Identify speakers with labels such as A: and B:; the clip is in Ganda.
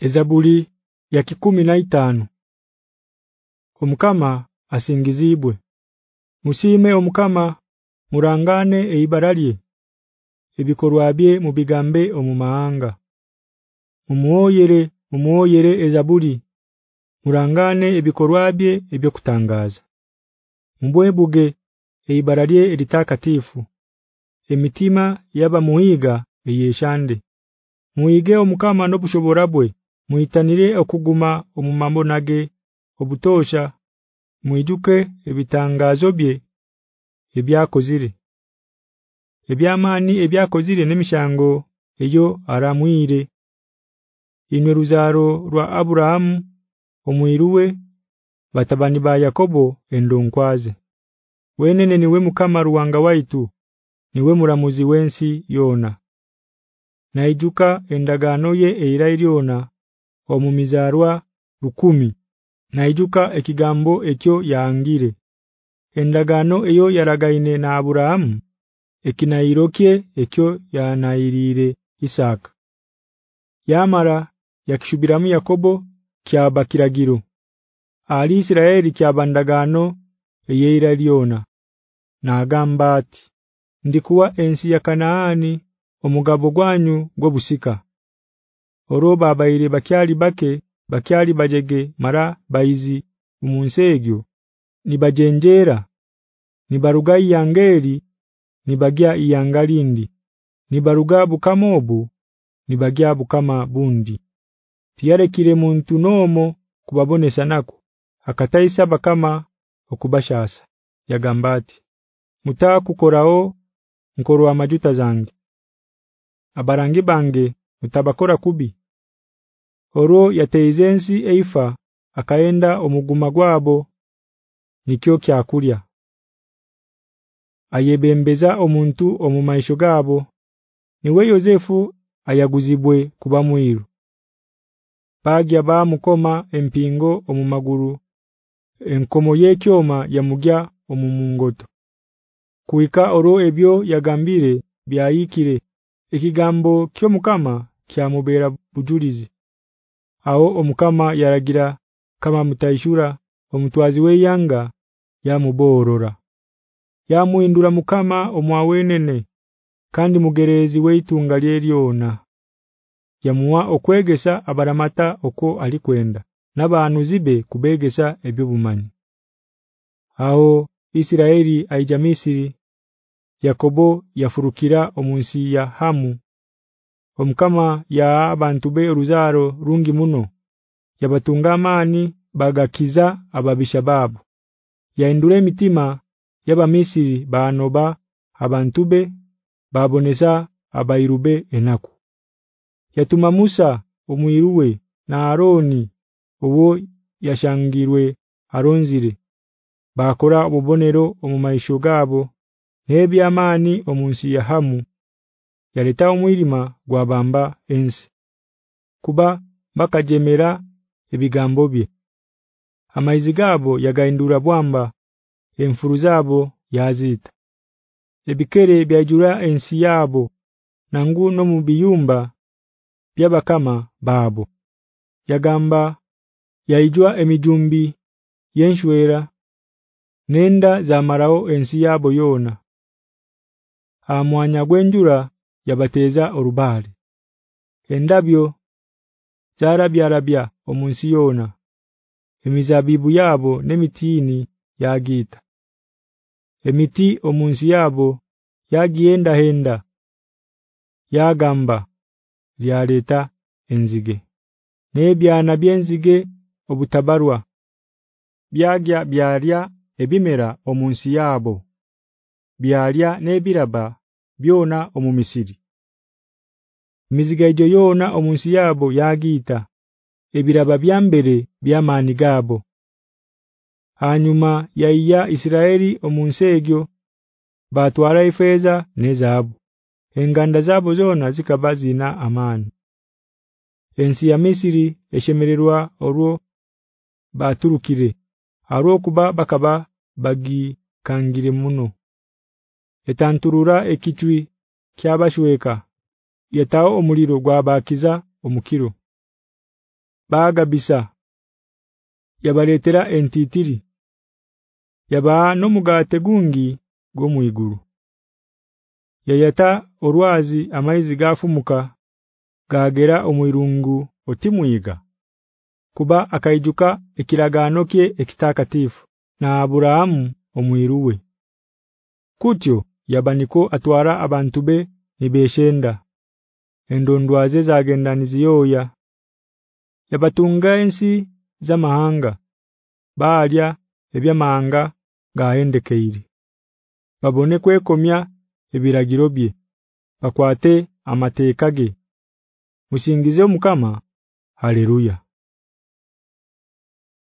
A: Ezabuli ya kikumi na itano Omukama asingizibwe. Musime omukama murangane eibaralye ebikorwa bye mubigambe omumahanga Mumuoyere mumuoyere ezabuli. Murangane ebikorwa bye ebyo kutangaza Mbwebuge eibaralye elitakatifu emitima yaba muhiga eyeshande. Muige omukama nobushoborabwe muitanire okuguma omumambonage obutosha muijuke ebitangazo bye ebyakozire. Ebyamani ebyakozire nemishango eyo aramwire. Inwe ruzaro rwa Abraham omwiruwe batabani ba Yakobo endonkwaze wenene niwe mukama ruwanga waitu niwe muramuzi wensi yona. Naijuka endagano ye eirairiona omumizarwa rukumi naijuka ekigambo ekyo yangire. Endagano eyo yaragaine na Abraham ekinairokie ekyo yanairire Isaka. Yamara yakishubiramu Yakobo kyabakiragiro Ali Isiraeli kyabandagano eyeira lyona. Na agamba ati ndikuwa ensi ya Kanaani omugabo gwanyu gobusika Oroba abaire bakyali bake bakyali bajege mara baizi umunsegyo. Nibajenjera nibaruga yangeri nibagya yangalindi nibaruga bukamobu nibagya bukama bundi tiyarekire muntu nomo kubabonesa nako. Akataisa bakama okubashasa. Yagambati mutakukorao nkoro amajuta zange. Abarangi bange mutabakora kubi oro yateizensi eifa akaenda omuguma gwabo nikyo kyakulya. Ayebembeza omuntu omumaisho gabo niwe Yozefu ayaguzibwe kuba mwiru. Bagya ba mukoma empingo omumaguru enkomo yekyoma yamugya omumungoto kuika oro ebyo yagambire byayikire ekigambo kyo mukama kyamubera bujulizi ao omukama yaragira kama mutaishura omutwazi weyanga yamuborora yamuindura mukama omwawenene kandi mugerezi weitunga lyeriona yamuwa okwegesa abaramata oko alikwenda nabantu zibe kubegesa ebyo bumanyi ao Isiraeli aijamisiri Yakobo yafurukira omunsi ya Hamu omkama ya abantu be ruzaro rungi muno. Yabatungamani bagakiza ababisha babo yaindure emitima yabamisiri banoba abantu be baboneza abairube enaku. Yatuma Musa omwiruwe na Aroni owo yashangirwe aronzire. Bakora obubonero omumaisho gabo nebyamani omunsi ya yaleta omwirima gwabamba ensi kuba bakajemera ebigambo bye. Amaizi gabo yagaindura bwamba enfuru zabo yazita ebikere byajura ensi yabo nangu no mubiyumba byabakama babo yagamba yaijwa emijumbi yenshwera nenda za marao ensi yabo yona amwanya gwenjura yabateza orubali. Endabyo zarabyarabya omunsi yona emizabibu yabo nemitini yagita. Emiti omunsi yabo yagienda henda yagamba lyaleta enzige. Nebyana byenzige obutabarwa byagya byalya ebimera omunsi yabo byalya nebiraba byona omumisiri miziga ijo yona omunsi yabo yagita ebiraba byambere byamani gabo hanyuma yaiya Isiraeli omunsegyo batwara ifeza nezabu enganda zabo zona zikabazina amani ensi ya Misiri eshemererwa orwo baturukire aro kuba bakaba bagi kangire muno. Etanturura ekitwi kyabashweka yatao omuliro gwabakiza omukiro. Baagabisa. Yabaletera entitiri yaba no mugate gungi gomwiguru yayata orwazi amaizi gafumuka gagera omwirungu otimuyiga kuba akaijuka ekiragano kye ekitakatifu na Abrahamu omwiruwe kutyo yabaniko atwara abantu be nibeshenda endondwaze zagenda niziyoya yabatunga ensi zamahanga baalya ebyamanga gahendekeere babone kwekomya ebiragiro bye bakwate amateekage musingize omukama haleluya